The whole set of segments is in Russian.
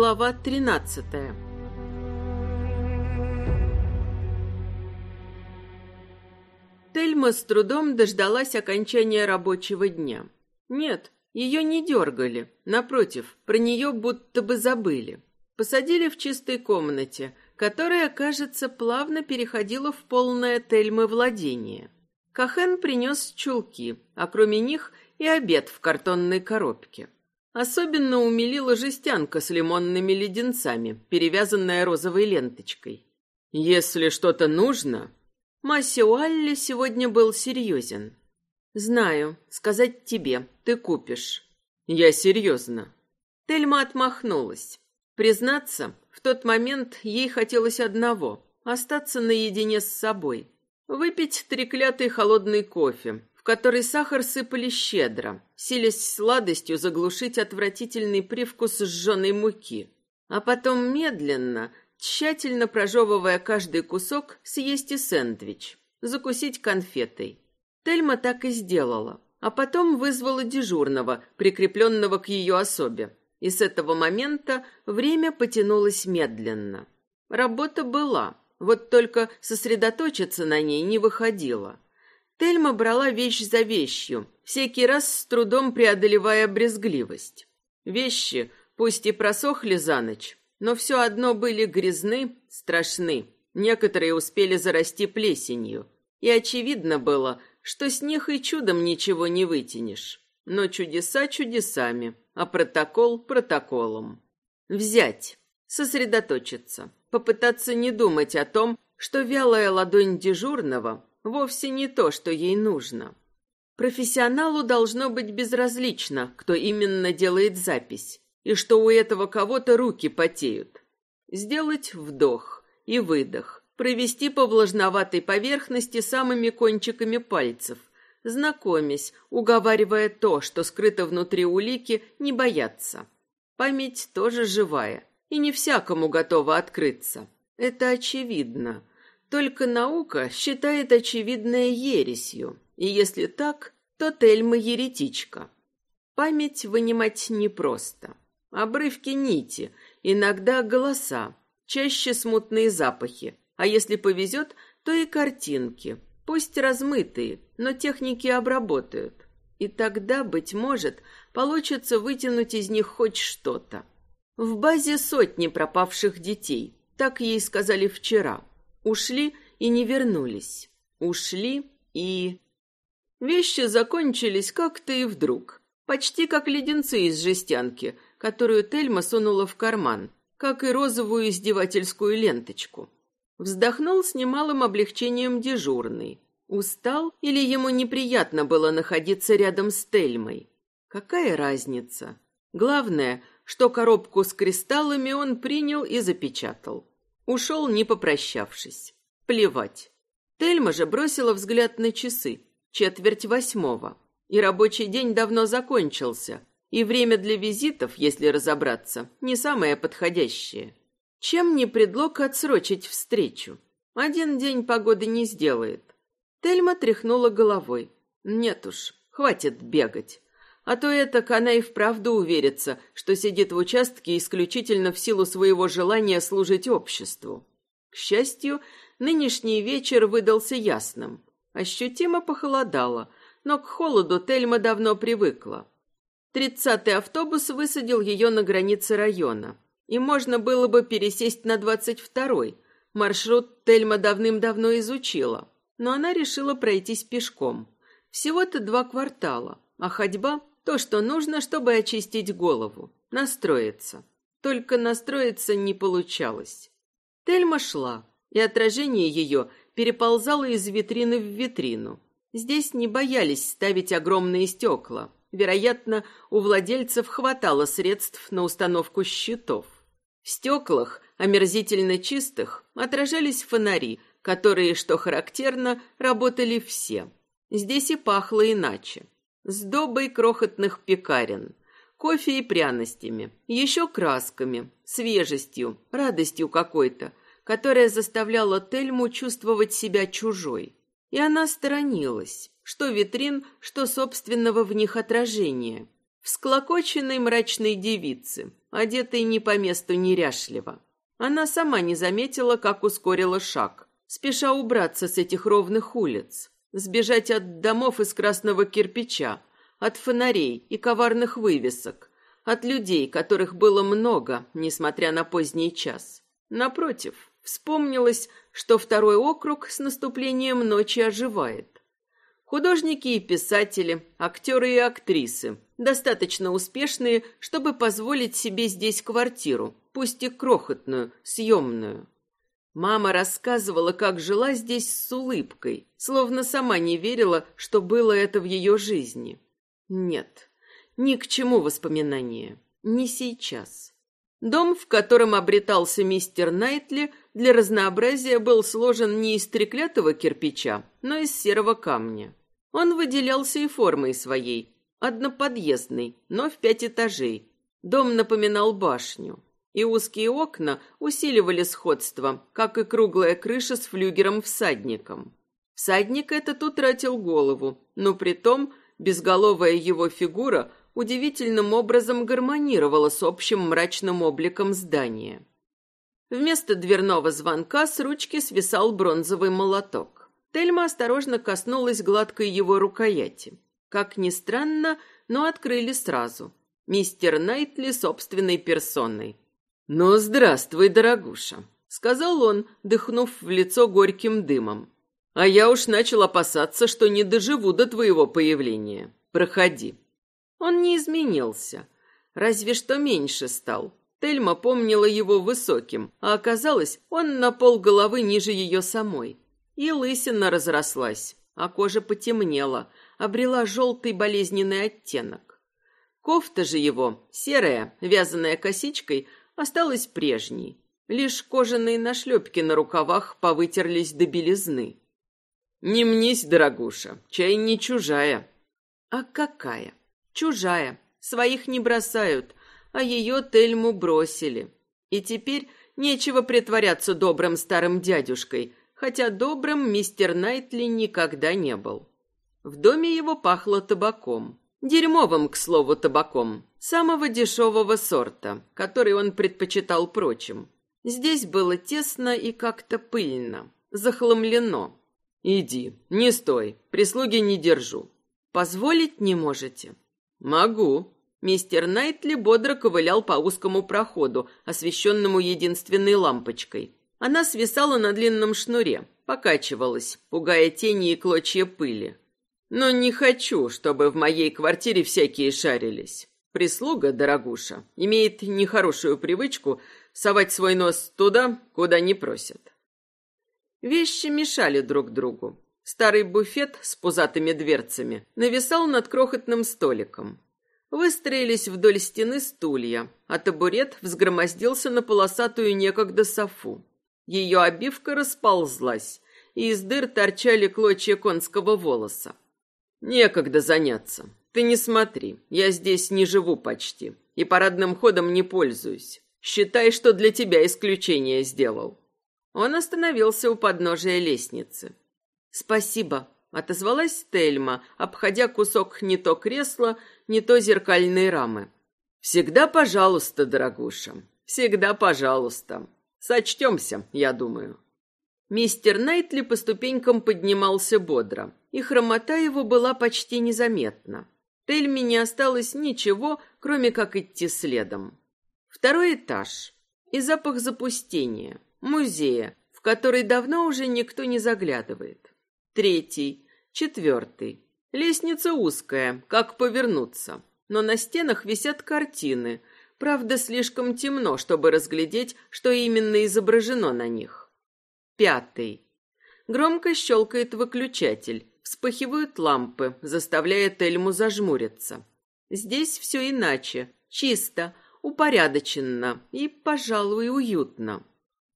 Глава 13 Тельма с трудом дождалась окончания рабочего дня. Нет, ее не дергали. Напротив, про нее будто бы забыли. Посадили в чистой комнате, которая, кажется, плавно переходила в полное Тельмы владение. Кахен принес чулки, а кроме них и обед в картонной коробке. Особенно умилила жестянка с лимонными леденцами, перевязанная розовой ленточкой. «Если что-то нужно...» Масси Уалли сегодня был серьезен. «Знаю. Сказать тебе. Ты купишь». «Я серьезно». Тельма отмахнулась. Признаться, в тот момент ей хотелось одного — остаться наедине с собой. Выпить треклятый холодный кофе, в который сахар сыпали щедро, силясь сладостью заглушить отвратительный привкус сжженной муки. А потом медленно, тщательно прожевывая каждый кусок, съесть и сэндвич, закусить конфетой. Тельма так и сделала, а потом вызвала дежурного, прикрепленного к ее особе. И с этого момента время потянулось медленно. Работа была, вот только сосредоточиться на ней не выходило. Тельма брала вещь за вещью, всякий раз с трудом преодолевая брезгливость. Вещи, пусть и просохли за ночь, но все одно были грязны, страшны. Некоторые успели зарасти плесенью, и очевидно было, что с них и чудом ничего не вытянешь. Но чудеса чудесами, а протокол протоколом. Взять, сосредоточиться, попытаться не думать о том, что вялая ладонь дежурного вовсе не то, что ей нужно. Профессионалу должно быть безразлично, кто именно делает запись, и что у этого кого-то руки потеют. Сделать вдох и выдох, провести по влажноватой поверхности самыми кончиками пальцев, знакомясь, уговаривая то, что скрыто внутри улики, не бояться. Память тоже живая, и не всякому готова открыться. Это очевидно. Только наука считает очевидное ересью, и если так, то Тельма еретичка. Память вынимать непросто. Обрывки нити, иногда голоса, чаще смутные запахи, а если повезет, то и картинки, пусть размытые, но техники обработают. И тогда, быть может, получится вытянуть из них хоть что-то. В базе сотни пропавших детей, так ей сказали вчера. Ушли и не вернулись. Ушли и... Вещи закончились как-то и вдруг. Почти как леденцы из жестянки, которую Тельма сунула в карман, как и розовую издевательскую ленточку. Вздохнул с немалым облегчением дежурный. Устал или ему неприятно было находиться рядом с Тельмой? Какая разница? Главное, что коробку с кристаллами он принял и запечатал. Ушел, не попрощавшись. Плевать. Тельма же бросила взгляд на часы. Четверть восьмого. И рабочий день давно закончился. И время для визитов, если разобраться, не самое подходящее. Чем не предлог отсрочить встречу? Один день погоды не сделает. Тельма тряхнула головой. Нет уж, хватит бегать. А то это она и вправду уверится, что сидит в участке исключительно в силу своего желания служить обществу. К счастью, нынешний вечер выдался ясным. Ощутимо похолодало, но к холоду Тельма давно привыкла. Тридцатый автобус высадил ее на границе района и можно было бы пересесть на двадцать второй. Маршрут Тельма давным-давно изучила, но она решила пройтись пешком. Всего-то два квартала, а ходьба — то, что нужно, чтобы очистить голову, настроиться. Только настроиться не получалось. Тельма шла, и отражение ее переползало из витрины в витрину. Здесь не боялись ставить огромные стекла. Вероятно, у владельцев хватало средств на установку щитов. В стеклах, омерзительно чистых, отражались фонари, которые, что характерно, работали все. Здесь и пахло иначе. Сдобой крохотных пекарен, кофе и пряностями, еще красками, свежестью, радостью какой-то, которая заставляла Тельму чувствовать себя чужой. И она сторонилась, что витрин, что собственного в них отражения. Всклокоченной мрачной девицы, одетый не по месту неряшливо. Она сама не заметила, как ускорила шаг, спеша убраться с этих ровных улиц, сбежать от домов из красного кирпича, от фонарей и коварных вывесок, от людей, которых было много, несмотря на поздний час. Напротив, вспомнилось, что второй округ с наступлением ночи оживает. Художники и писатели, актеры и актрисы, достаточно успешные, чтобы позволить себе здесь квартиру, пусть и крохотную, съемную. Мама рассказывала, как жила здесь с улыбкой, словно сама не верила, что было это в ее жизни. Нет, ни к чему воспоминания, не сейчас. Дом, в котором обретался мистер Найтли, для разнообразия был сложен не из треклятого кирпича, но из серого камня. Он выделялся и формой своей, одноподъездный, но в пять этажей. Дом напоминал башню, и узкие окна усиливали сходство, как и круглая крыша с флюгером-всадником. Всадник этот утратил голову, но при том Безголовая его фигура удивительным образом гармонировала с общим мрачным обликом здания. Вместо дверного звонка с ручки свисал бронзовый молоток. Тельма осторожно коснулась гладкой его рукояти. Как ни странно, но открыли сразу. Мистер Найтли собственной персоной. «Ну, здравствуй, дорогуша», — сказал он, дыхнув в лицо горьким дымом. А я уж начал опасаться, что не доживу до твоего появления. Проходи. Он не изменился, разве что меньше стал. Тельма помнила его высоким, а оказалось, он на пол головы ниже ее самой. И лысина разрослась, а кожа потемнела, обрела желтый болезненный оттенок. Кофта же его, серая, вязаная косичкой, осталась прежней. Лишь кожаные нашлепки на рукавах повытерлись до белизны. Не мнись, дорогуша, чай не чужая. А какая? Чужая. Своих не бросают, а ее Тельму бросили. И теперь нечего притворяться добрым старым дядюшкой, хотя добрым мистер Найтли никогда не был. В доме его пахло табаком. Дерьмовым, к слову, табаком. Самого дешевого сорта, который он предпочитал прочим. Здесь было тесно и как-то пыльно, захламлено. Иди, не стой, прислуги не держу. Позволить не можете? Могу. Мистер Найтли бодро ковылял по узкому проходу, освещенному единственной лампочкой. Она свисала на длинном шнуре, покачивалась, пугая тени и клочья пыли. Но не хочу, чтобы в моей квартире всякие шарились. Прислуга, дорогуша, имеет нехорошую привычку совать свой нос туда, куда не просят. Вещи мешали друг другу. Старый буфет с пузатыми дверцами нависал над крохотным столиком. Выстроились вдоль стены стулья, а табурет взгромоздился на полосатую некогда софу. Ее обивка расползлась, и из дыр торчали клочья конского волоса. «Некогда заняться. Ты не смотри, я здесь не живу почти, и парадным ходом не пользуюсь. Считай, что для тебя исключение сделал». Он остановился у подножия лестницы. «Спасибо», — отозвалась Тельма, обходя кусок не то кресла, не то зеркальной рамы. «Всегда пожалуйста, дорогуша, всегда пожалуйста. Сочтемся, я думаю». Мистер Найтли по ступенькам поднимался бодро, и хромота его была почти незаметна. Тельме не осталось ничего, кроме как идти следом. Второй этаж. И запах запустения музея, в который давно уже никто не заглядывает. Третий, четвертый. Лестница узкая, как повернуться. Но на стенах висят картины. Правда, слишком темно, чтобы разглядеть, что именно изображено на них. Пятый. Громко щелкает выключатель. Вспыхивают лампы, заставляя Тельму зажмуриться. Здесь все иначе. Чисто, упорядоченно и, пожалуй, уютно.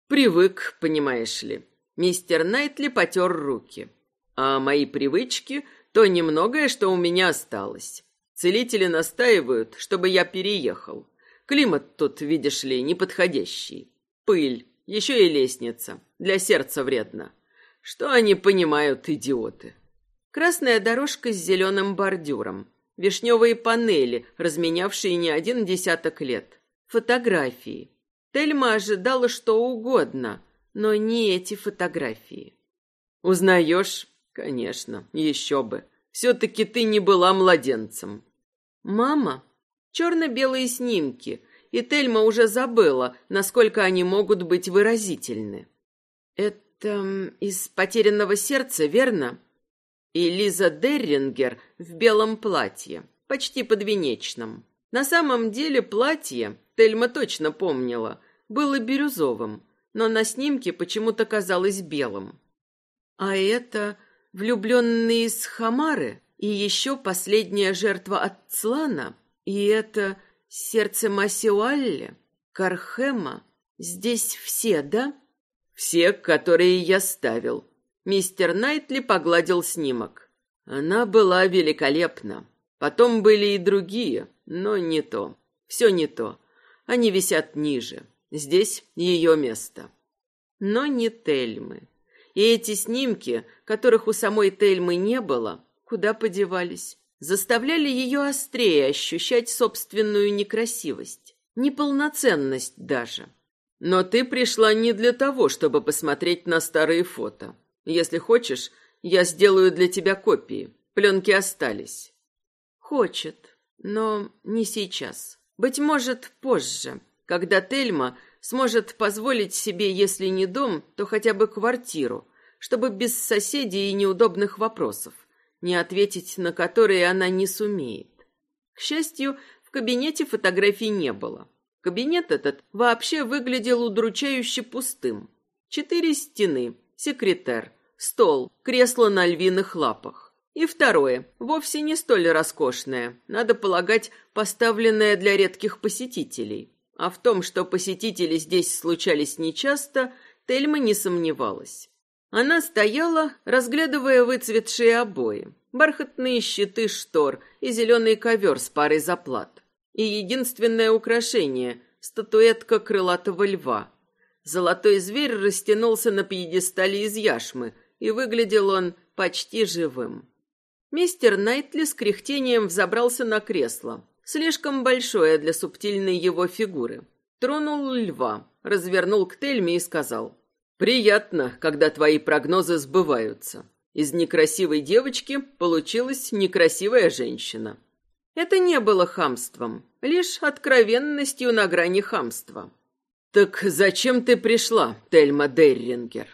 Привык, понимаешь ли. Мистер Найтли потер руки. А мои привычки — то немногое, что у меня осталось. Целители настаивают, чтобы я переехал. Климат тут, видишь ли, неподходящий. Пыль, еще и лестница. Для сердца вредно. Что они понимают, идиоты? Красная дорожка с зеленым бордюром. Вишневые панели, разменявшие не один десяток лет. Фотографии. Тельма ожидала что угодно, но не эти фотографии. «Узнаешь?» «Конечно, еще бы. Все-таки ты не была младенцем». «Мама?» Черно-белые снимки, и Тельма уже забыла, насколько они могут быть выразительны. «Это из «Потерянного сердца», верно?» И Лиза Деррингер в белом платье, почти подвенечном. На самом деле платье, Тельма точно помнила, было бирюзовым, но на снимке почему-то казалось белым. А это влюбленные из Хамары и еще последняя жертва от Цлана, и это сердце Масиуалли, Кархема. Здесь все, да? Все, которые я ставил. Мистер Найтли погладил снимок. Она была великолепна. Потом были и другие, но не то. Все не то. Они висят ниже. Здесь ее место. Но не Тельмы. И эти снимки, которых у самой Тельмы не было, куда подевались, заставляли ее острее ощущать собственную некрасивость, неполноценность даже. Но ты пришла не для того, чтобы посмотреть на старые фото. Если хочешь, я сделаю для тебя копии. Пленки остались. Хочет, но не сейчас. Быть может, позже, когда Тельма сможет позволить себе, если не дом, то хотя бы квартиру, чтобы без соседей и неудобных вопросов, не ответить на которые она не сумеет. К счастью, в кабинете фотографий не было. Кабинет этот вообще выглядел удручающе пустым. Четыре стены, секретер, стол, кресло на львиных лапах. И второе, вовсе не столь роскошное, надо полагать, поставленное для редких посетителей. А в том, что посетители здесь случались нечасто, Тельма не сомневалась. Она стояла, разглядывая выцветшие обои, бархатные щиты штор и зеленый ковер с парой заплат. И единственное украшение — статуэтка крылатого льва. Золотой зверь растянулся на пьедестале из яшмы, и выглядел он почти живым. Мистер Найтли с кряхтением взобрался на кресло, слишком большое для субтильной его фигуры. Тронул льва, развернул к Тельме и сказал, «Приятно, когда твои прогнозы сбываются. Из некрасивой девочки получилась некрасивая женщина». Это не было хамством, лишь откровенностью на грани хамства. «Так зачем ты пришла, Тельма Деррингер?»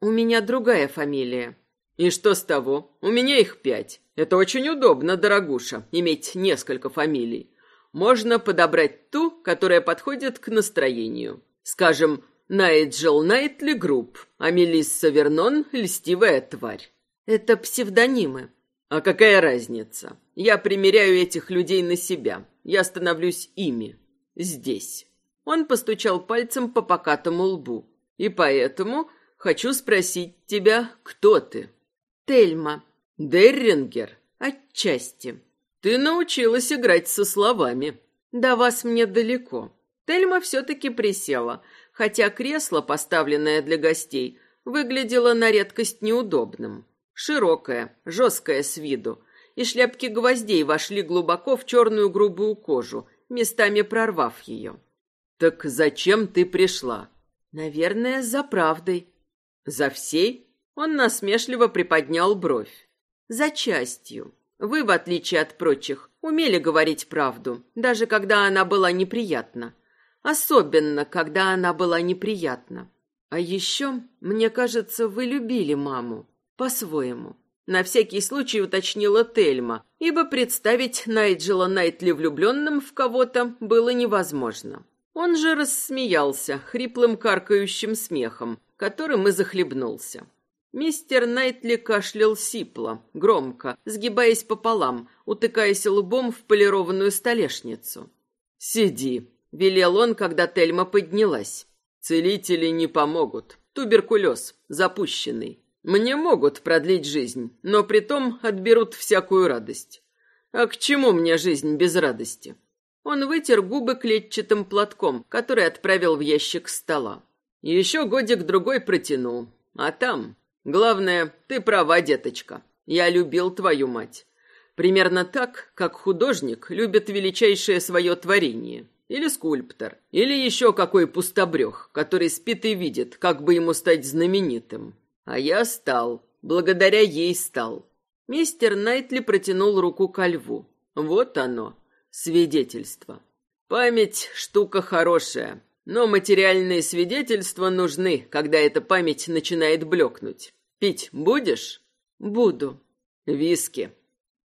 «У меня другая фамилия». «И что с того? У меня их пять. Это очень удобно, дорогуша, иметь несколько фамилий. Можно подобрать ту, которая подходит к настроению. Скажем, Найджел Найтли груб, а Мелисса Вернон — льстивая тварь. Это псевдонимы. А какая разница? Я примеряю этих людей на себя. Я становлюсь ими. Здесь. Он постучал пальцем по покатому лбу. И поэтому хочу спросить тебя, кто ты? Тельма. Деррингер? Отчасти. Ты научилась играть со словами. До вас мне далеко. Тельма все-таки присела, хотя кресло, поставленное для гостей, выглядело на редкость неудобным. Широкое, жесткое с виду, и шляпки гвоздей вошли глубоко в черную грубую кожу, местами прорвав ее. «Так зачем ты пришла?» «Наверное, за правдой». «За всей?» Он насмешливо приподнял бровь. За частью. Вы, в отличие от прочих, умели говорить правду, даже когда она была неприятна. Особенно, когда она была неприятна. А еще, мне кажется, вы любили маму. По-своему. На всякий случай уточнила Тельма, ибо представить Найджела Найтли влюбленным в кого-то было невозможно. Он же рассмеялся хриплым каркающим смехом, которым и захлебнулся. Мистер Найтли кашлял сипло, громко, сгибаясь пополам, утыкаясь лбом в полированную столешницу. «Сиди», — велел он, когда Тельма поднялась. «Целители не помогут. Туберкулез, запущенный. Мне могут продлить жизнь, но притом отберут всякую радость. А к чему мне жизнь без радости?» Он вытер губы клетчатым платком, который отправил в ящик стола. «Еще годик-другой протяну, а там Главное, ты права, деточка. Я любил твою мать. Примерно так, как художник любит величайшее свое творение. Или скульптор. Или еще какой пустобрех, который спит и видит, как бы ему стать знаменитым. А я стал. Благодаря ей стал. Мистер Найтли протянул руку ко льву. Вот оно, свидетельство. Память – штука хорошая, но материальные свидетельства нужны, когда эта память начинает блекнуть. Пить будешь? Буду. Виски.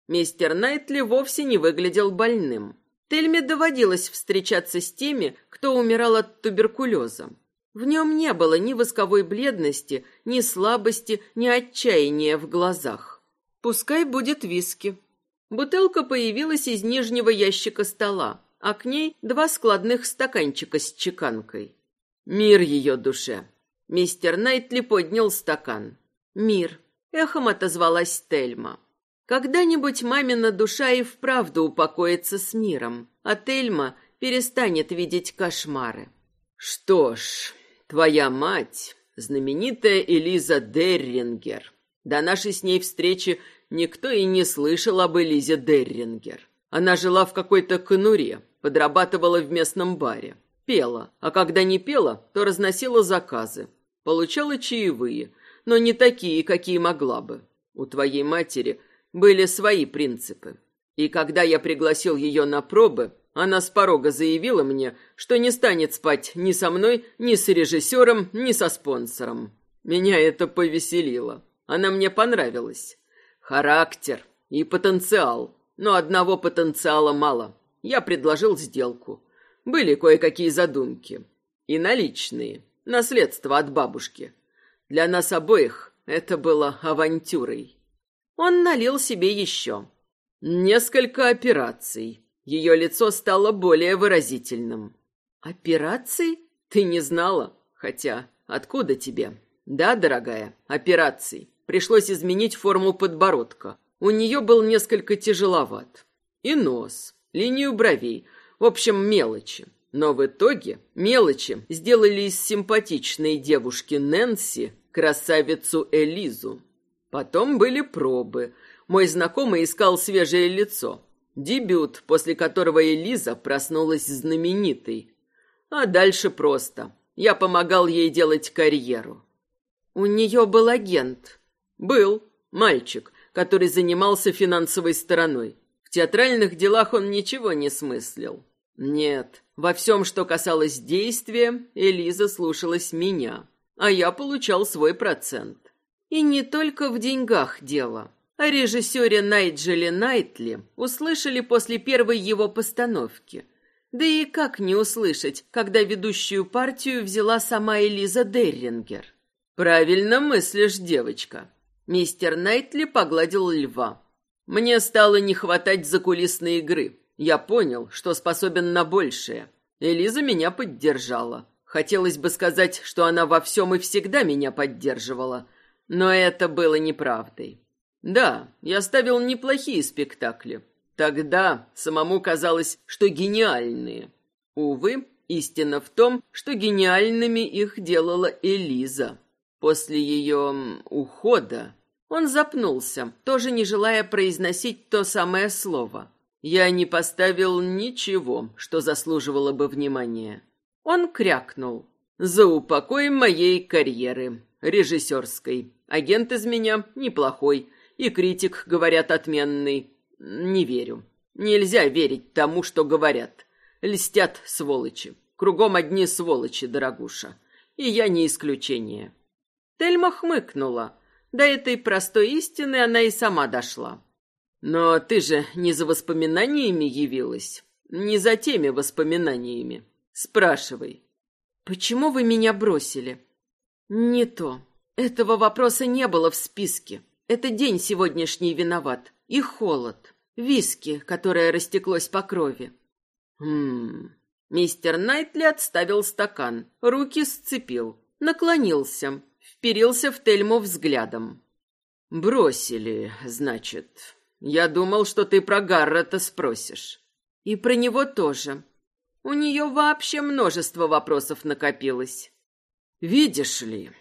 Мистер Найтли вовсе не выглядел больным. Тельме доводилось встречаться с теми, кто умирал от туберкулеза. В нем не было ни восковой бледности, ни слабости, ни отчаяния в глазах. Пускай будет виски. Бутылка появилась из нижнего ящика стола, а к ней два складных стаканчика с чеканкой. Мир ее душе. Мистер Найтли поднял стакан. Мир. Эхом отозвалась Тельма. Когда-нибудь мамина душа и вправду упокоится с миром, а Тельма перестанет видеть кошмары. Что ж, Твоя мать, знаменитая Элиза Деррингер. До нашей с ней встречи никто и не слышал об Элизе Деррингер. Она жила в какой-то конуре, подрабатывала в местном баре. Пела, а когда не пела, то разносила заказы. Получала чаевые, но не такие, какие могла бы. У твоей матери были свои принципы. И когда я пригласил ее на пробы, она с порога заявила мне, что не станет спать ни со мной, ни с режиссером, ни со спонсором. Меня это повеселило. Она мне понравилась. Характер и потенциал. Но одного потенциала мало. Я предложил сделку. Были кое-какие задумки. И наличные. Наследство от бабушки. Для нас обоих это было авантюрой. Он налил себе еще. Несколько операций. Ее лицо стало более выразительным. «Операции? Ты не знала? Хотя, откуда тебе?» «Да, дорогая, операции. Пришлось изменить форму подбородка. У нее был несколько тяжеловат. И нос, линию бровей. В общем, мелочи. Но в итоге мелочи сделали из симпатичной девушки Нэнси красавицу Элизу. Потом были пробы. Мой знакомый искал свежее лицо. Дебют, после которого Элиза проснулась знаменитой. А дальше просто. Я помогал ей делать карьеру. У нее был агент. Был. Мальчик, который занимался финансовой стороной. В театральных делах он ничего не смыслил. Нет, во всем, что касалось действия, Элиза слушалась меня, а я получал свой процент. И не только в деньгах дело. О режиссере Найджеле Найтли услышали после первой его постановки. Да и как не услышать, когда ведущую партию взяла сама Элиза Деррингер? «Правильно мыслишь, девочка». Мистер Найтли погладил льва. «Мне стало не хватать закулисной игры. Я понял, что способен на большее. Элиза меня поддержала. Хотелось бы сказать, что она во всем и всегда меня поддерживала, но это было неправдой. Да, я ставил неплохие спектакли. Тогда самому казалось, что гениальные. Увы, истина в том, что гениальными их делала Элиза. После ее ухода он запнулся, тоже не желая произносить то самое слово. Я не поставил ничего, что заслуживало бы внимания. Он крякнул. «За упокой моей карьеры, режиссерской. Агент из меня неплохой, и критик, говорят, отменный. Не верю. Нельзя верить тому, что говорят. Льстят сволочи. Кругом одни сволочи, дорогуша. И я не исключение. Тельма хмыкнула. До этой простой истины она и сама дошла. Но ты же не за воспоминаниями явилась. Не за теми воспоминаниями. Спрашивай. Почему вы меня бросили? Не то. Этого вопроса не было в списке. Это день сегодняшний виноват. И холод. Виски, которое растеклось по крови. Хм. Мистер Найтли отставил стакан, руки сцепил, наклонился, вперился в Тельму взглядом. Бросили, значит. Я думал, что ты про Гаррета спросишь. И про него тоже. У нее вообще множество вопросов накопилось. Видишь ли,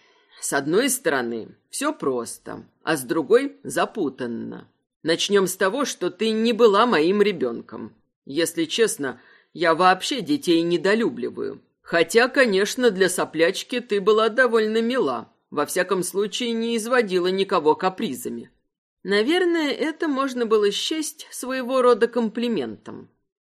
с одной стороны, все просто, а с другой запутанно. Начнем с того, что ты не была моим ребенком. Если честно, Я вообще детей недолюбливаю. Хотя, конечно, для соплячки ты была довольно мила. Во всяком случае, не изводила никого капризами. Наверное, это можно было счесть своего рода комплиментом.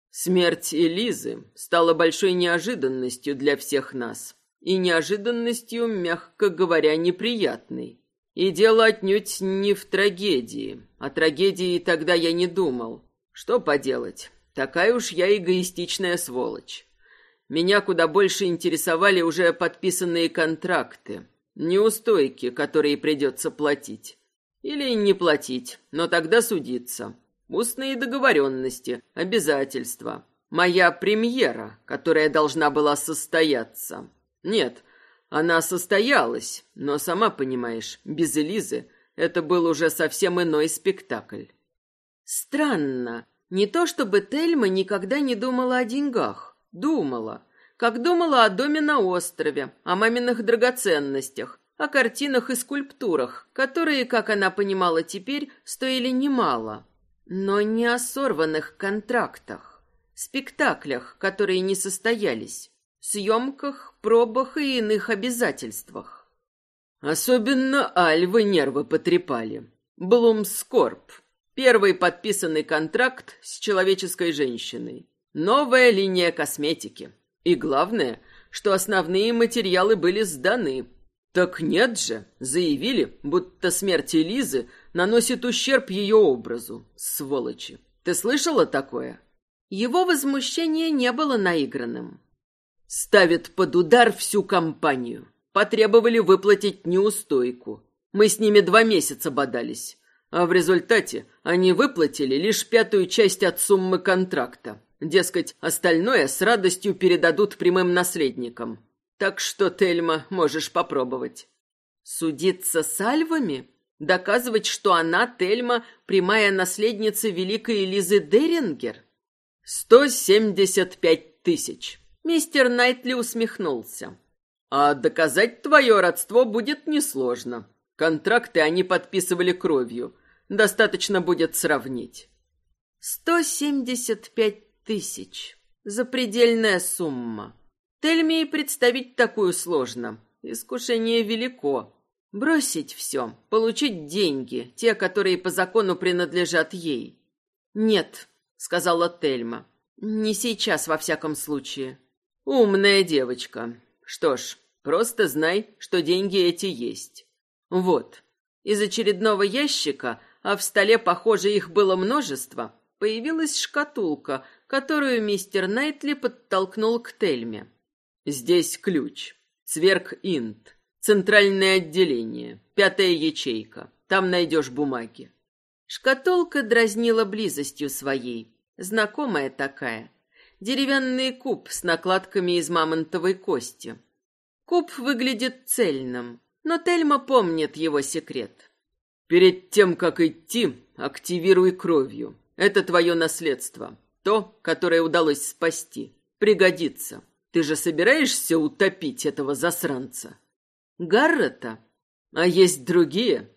Смерть Элизы стала большой неожиданностью для всех нас. И неожиданностью, мягко говоря, неприятной. И дело отнюдь не в трагедии. О трагедии тогда я не думал. Что поделать, такая уж я эгоистичная сволочь. Меня куда больше интересовали уже подписанные контракты, неустойки, которые придется платить. Или не платить, но тогда судиться. Устные договоренности, обязательства. Моя премьера, которая должна была состояться. Нет, она состоялась, но, сама понимаешь, без Элизы это был уже совсем иной спектакль. Странно. Не то чтобы Тельма никогда не думала о деньгах. Думала. Как думала о доме на острове, о маминых драгоценностях, о картинах и скульптурах, которые, как она понимала теперь, стоили немало. Но не о сорванных контрактах, спектаклях, которые не состоялись, съемках, пробах и иных обязательствах. Особенно Альвы нервы потрепали. Блумскорп. Первый подписанный контракт с человеческой женщиной. Новая линия косметики. И главное, что основные материалы были сданы, так нет же, заявили, будто смерть Элизы наносит ущерб ее образу. Сволочи. Ты слышала такое? Его возмущение не было наигранным. Ставят под удар всю компанию. Потребовали выплатить неустойку. Мы с ними два месяца бодались. А в результате они выплатили лишь пятую часть от суммы контракта. Дескать, остальное с радостью передадут прямым наследникам. Так что, Тельма, можешь попробовать. Судиться с альвами? Доказывать, что она, Тельма, прямая наследница великой Элизы Дерингер? Сто семьдесят пять тысяч. Мистер Найтли усмехнулся. А доказать твое родство будет несложно. Контракты они подписывали кровью. Достаточно будет сравнить. Сто семьдесят пять тысяч. Запредельная сумма. Тельме и представить такую сложно. Искушение велико. Бросить все, получить деньги, те, которые по закону принадлежат ей. «Нет», — сказала Тельма. «Не сейчас, во всяком случае». «Умная девочка. Что ж, просто знай, что деньги эти есть. Вот». Из очередного ящика, а в столе, похоже, их было множество, появилась шкатулка, которую мистер Найтли подтолкнул к Тельме. Здесь ключ. Цверк-Инт. Центральное отделение. Пятая ячейка. Там найдешь бумаги. Шкатулка дразнила близостью своей. Знакомая такая. Деревянный куб с накладками из мамонтовой кости. Куб выглядит цельным, но Тельма помнит его секрет. Перед тем, как идти, активируй кровью. Это твое наследство. То, которое удалось спасти. Пригодится. Ты же собираешься утопить этого засранца? Гаррета? А есть другие?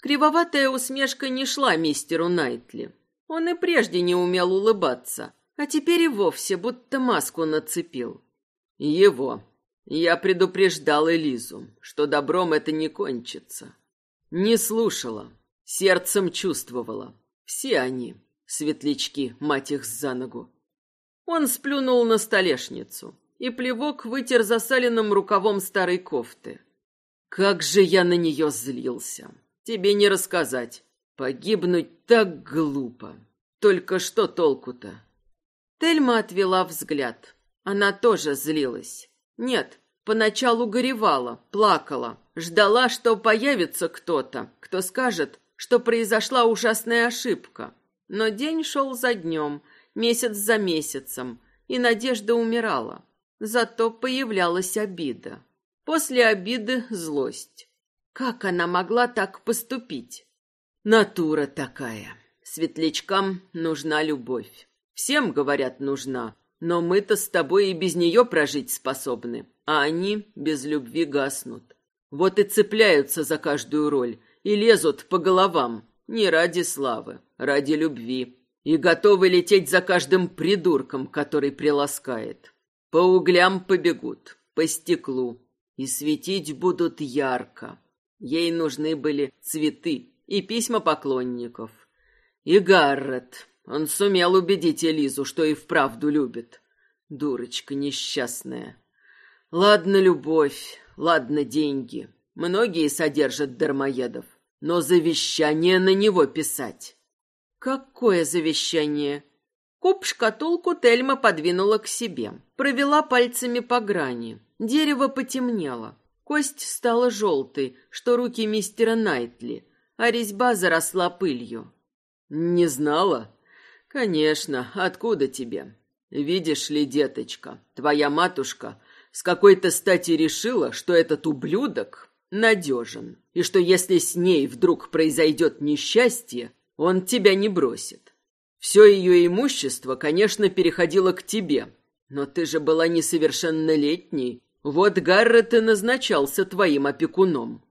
Кривоватая усмешка не шла мистеру Найтли. Он и прежде не умел улыбаться, а теперь и вовсе будто маску нацепил. Его. Я предупреждал Элизу, что добром это не кончится. Не слушала, сердцем чувствовала. Все они, светлячки, мать их за ногу. Он сплюнул на столешницу и плевок вытер засаленным рукавом старой кофты. Как же я на нее злился. Тебе не рассказать. Погибнуть так глупо. Только что толку-то? Тельма отвела взгляд. Она тоже злилась. Нет, поначалу горевала, плакала, ждала, что появится кто-то, кто скажет, что произошла ужасная ошибка. Но день шел за днем, месяц за месяцем, и надежда умирала. Зато появлялась обида. После обиды злость. Как она могла так поступить? Натура такая. Светлячкам нужна любовь. Всем, говорят, нужна. Но мы-то с тобой и без нее прожить способны, а они без любви гаснут. Вот и цепляются за каждую роль и лезут по головам. Не ради славы, ради любви. и готовы лететь за каждым придурком, который приласкает. По углям побегут, по стеклу, и светить будут ярко. Ей нужны были цветы и письма поклонников. И Гаррет, он сумел убедить Элизу, что и вправду любит. Дурочка несчастная. Ладно, любовь, ладно, деньги. Многие содержат дармоедов. Но завещание на него писать. Какое завещание? Куб-шкатулку Тельма подвинула к себе. Провела пальцами по грани. Дерево потемнело. Кость стала желтой, что руки мистера Найтли, а резьба заросла пылью. «Не знала?» «Конечно, откуда тебе? Видишь ли, деточка, твоя матушка с какой-то стати решила, что этот ублюдок надежен, и что если с ней вдруг произойдет несчастье, он тебя не бросит. Все ее имущество, конечно, переходило к тебе, но ты же была несовершеннолетней, вот Гаррет и назначался твоим опекуном.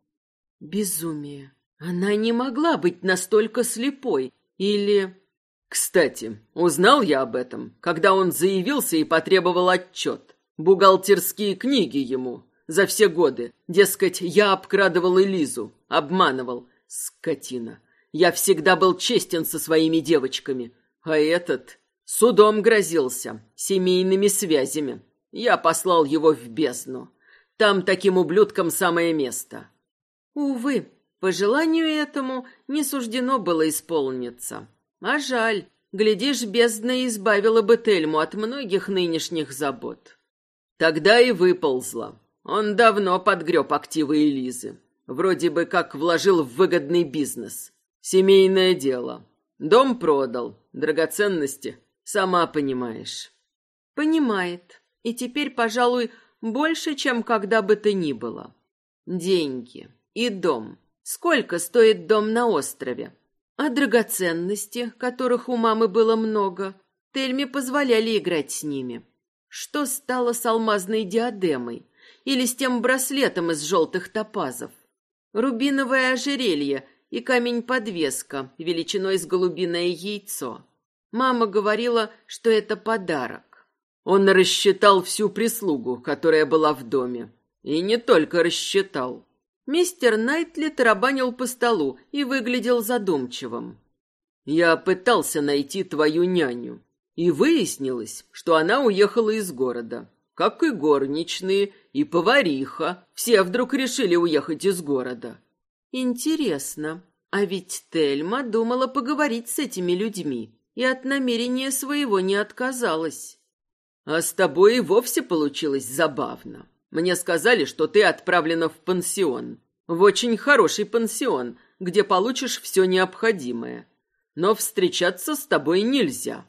Безумие. Она не могла быть настолько слепой. Или... Кстати, узнал я об этом, когда он заявился и потребовал отчет. Бухгалтерские книги ему за все годы. Дескать, я обкрадывал Элизу, обманывал. Скотина. Я всегда был честен со своими девочками. А этот судом грозился, семейными связями. Я послал его в бездну. Там таким ублюдкам самое место. Увы, по желанию этому не суждено было исполниться. А жаль, глядишь, бездна избавила бы Тельму от многих нынешних забот. Тогда и выползла. Он давно подгреб активы Элизы. Вроде бы как вложил в выгодный бизнес. Семейное дело. Дом продал, драгоценности, сама понимаешь. Понимает. И теперь, пожалуй, больше, чем когда бы то ни было. Деньги и дом. Сколько стоит дом на острове? А драгоценности, которых у мамы было много, Тельме позволяли играть с ними. Что стало с алмазной диадемой? Или с тем браслетом из желтых топазов? Рубиновое ожерелье и камень-подвеска величиной с голубиное яйцо. Мама говорила, что это подарок. Он рассчитал всю прислугу, которая была в доме. И не только рассчитал. Мистер Найтли тарабанил по столу и выглядел задумчивым. «Я пытался найти твою няню, и выяснилось, что она уехала из города. Как и горничные, и повариха. Все вдруг решили уехать из города». «Интересно, а ведь Тельма думала поговорить с этими людьми и от намерения своего не отказалась». «А с тобой и вовсе получилось забавно. Мне сказали, что ты отправлена в пансион. В очень хороший пансион, где получишь все необходимое. Но встречаться с тобой нельзя.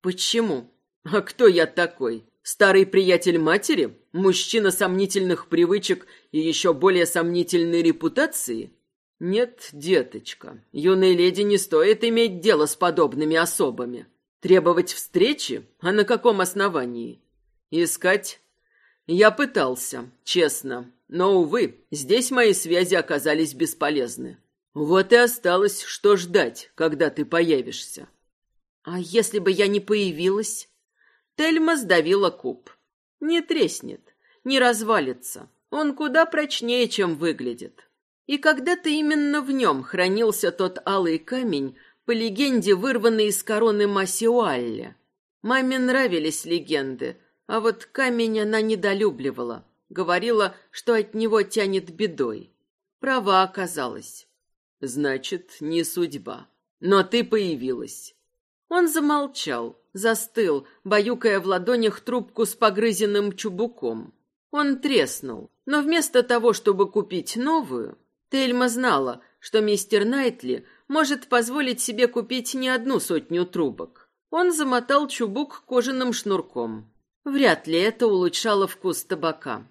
Почему? А кто я такой? Старый приятель матери? Мужчина сомнительных привычек и еще более сомнительной репутации? Нет, деточка, юной леди не стоит иметь дело с подобными особами. Требовать встречи? А на каком основании? Искать я пытался, честно, но, увы, здесь мои связи оказались бесполезны. Вот и осталось, что ждать, когда ты появишься. А если бы я не появилась? Тельма сдавила куб. Не треснет, не развалится. Он куда прочнее, чем выглядит. И когда-то именно в нем хранился тот алый камень, по легенде, вырванный из короны Масиуалля. Маме нравились легенды, а вот камень она недолюбливала. Говорила, что от него тянет бедой. Права оказалась. Значит, не судьба. Но ты появилась. Он замолчал, застыл, баюкая в ладонях трубку с погрызенным чубуком. Он треснул, но вместо того, чтобы купить новую, Тельма знала, что мистер Найтли может позволить себе купить не одну сотню трубок. Он замотал чубук кожаным шнурком. Вряд ли это улучшало вкус табака.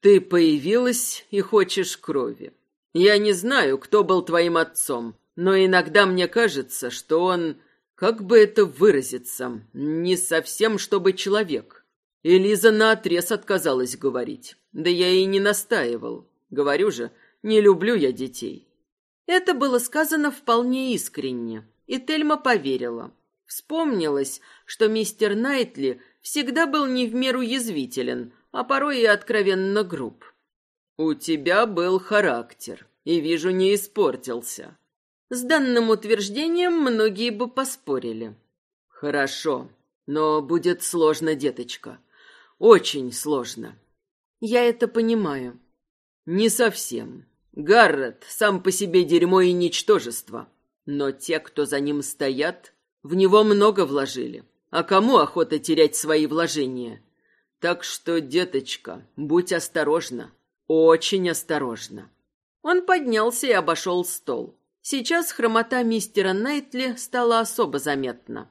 Ты появилась и хочешь крови. Я не знаю, кто был твоим отцом, но иногда мне кажется, что он, как бы это выразиться, не совсем чтобы человек. Элиза наотрез отказалась говорить. Да я и не настаивал. Говорю же, не люблю я детей. Это было сказано вполне искренне, и Тельма поверила. Вспомнилось, что мистер Найтли всегда был не в меру язвителен, а порой и откровенно груб. «У тебя был характер, и, вижу, не испортился». С данным утверждением многие бы поспорили. «Хорошо, но будет сложно, деточка. Очень сложно». «Я это понимаю». «Не совсем. Гаррет сам по себе дерьмо и ничтожество. Но те, кто за ним стоят, в него много вложили. А кому охота терять свои вложения? Так что, деточка, будь осторожна. Очень осторожна. Он поднялся и обошел стол. Сейчас хромота мистера Найтли стала особо заметна.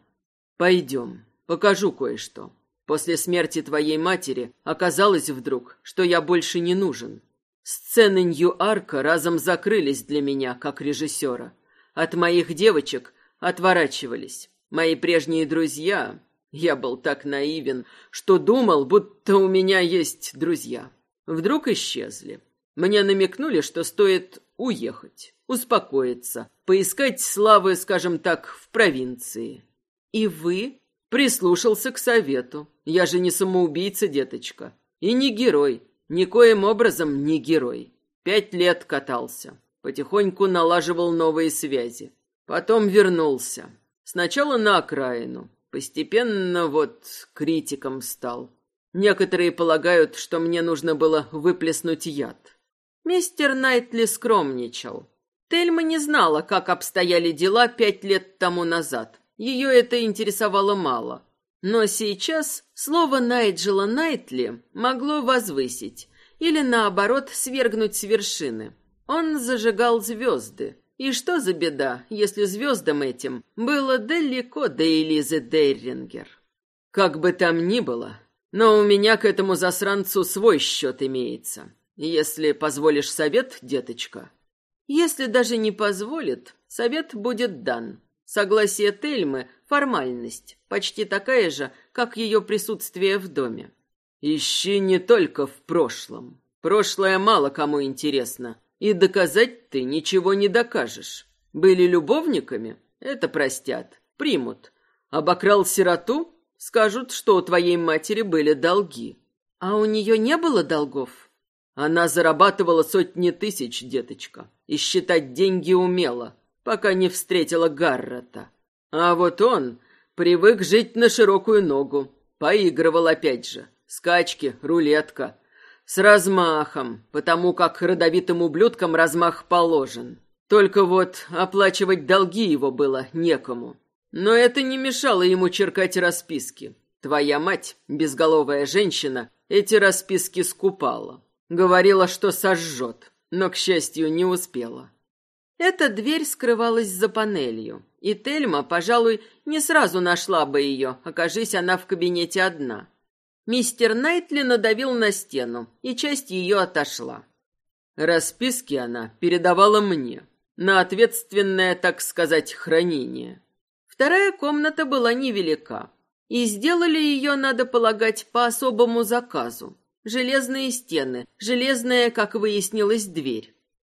«Пойдем, покажу кое-что. После смерти твоей матери оказалось вдруг, что я больше не нужен. Сцены Нью-Арка разом закрылись для меня, как режиссера. От моих девочек отворачивались. Мои прежние друзья... Я был так наивен, что думал, будто у меня есть друзья. Вдруг исчезли. Мне намекнули, что стоит уехать, успокоиться, поискать славы, скажем так, в провинции. И вы прислушался к совету. Я же не самоубийца, деточка. И не герой. Никоим образом не герой. Пять лет катался. Потихоньку налаживал новые связи. Потом вернулся. Сначала на окраину. Постепенно вот критиком стал. Некоторые полагают, что мне нужно было выплеснуть яд. Мистер Найтли скромничал. Тельма не знала, как обстояли дела пять лет тому назад. Ее это интересовало мало. Но сейчас слово Найджела Найтли могло возвысить или, наоборот, свергнуть с вершины. Он зажигал звезды, и что за беда, если звездам этим было далеко до Элизы Дейрингер? Как бы там ни было, но у меня к этому засранцу свой счет имеется. Если позволишь совет, деточка. Если даже не позволит, совет будет дан. Согласие Тельмы – формальность, почти такая же, как ее присутствие в доме. Ищи не только в прошлом. Прошлое мало кому интересно. И доказать ты ничего не докажешь. Были любовниками? Это простят, примут. Обокрал сироту? Скажут, что у твоей матери были долги. А у нее не было долгов? Она зарабатывала сотни тысяч, деточка, и считать деньги умела, пока не встретила Гаррета. А вот он привык жить на широкую ногу, поигрывал опять же. Скачки, рулетка, с размахом, потому как родовитым ублюдкам размах положен. Только вот оплачивать долги его было некому. Но это не мешало ему черкать расписки. Твоя мать, безголовая женщина, эти расписки скупала. Говорила, что сожжет, но, к счастью, не успела. Эта дверь скрывалась за панелью, и Тельма, пожалуй, не сразу нашла бы ее, окажись она в кабинете одна. Мистер Найтли надавил на стену, и часть ее отошла. Расписки она передавала мне, на ответственное, так сказать, хранение. Вторая комната была невелика, и сделали ее, надо полагать, по особому заказу. Железные стены, железная, как выяснилось, дверь.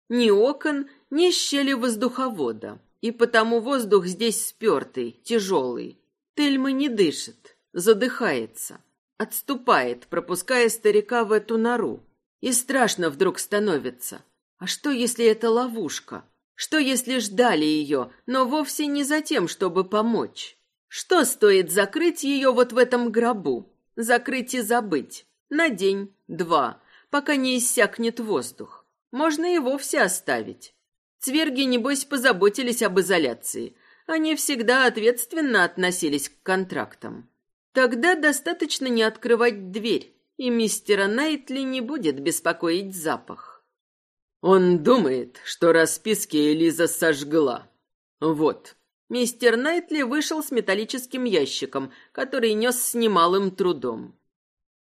Ни окон, ни щели воздуховода, и потому воздух здесь спертый, тяжелый. Тельма не дышит, задыхается. Отступает, пропуская старика в эту нору. И страшно вдруг становится. А что, если это ловушка? Что, если ждали ее, но вовсе не за тем, чтобы помочь? Что стоит закрыть ее вот в этом гробу? Закрыть и забыть. На день, два, пока не иссякнет воздух. Можно и вовсе оставить. Цверги, небось, позаботились об изоляции. Они всегда ответственно относились к контрактам. Тогда достаточно не открывать дверь, и мистера Найтли не будет беспокоить запах. Он думает, что расписки Элиза сожгла. Вот. Мистер Найтли вышел с металлическим ящиком, который нес с немалым трудом.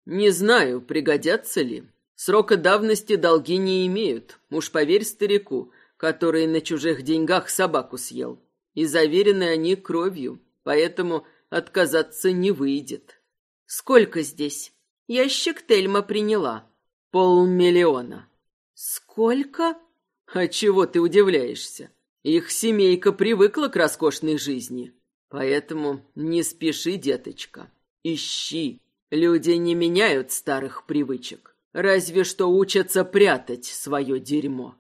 Не знаю, пригодятся ли. Срока давности долги не имеют, уж поверь старику, который на чужих деньгах собаку съел. И заверены они кровью, поэтому отказаться не выйдет. Сколько здесь? Ящик Тельма приняла. Полмиллиона. Сколько? А чего ты удивляешься? Их семейка привыкла к роскошной жизни. Поэтому не спеши, деточка. Ищи. Люди не меняют старых привычек. Разве что учатся прятать свое дерьмо.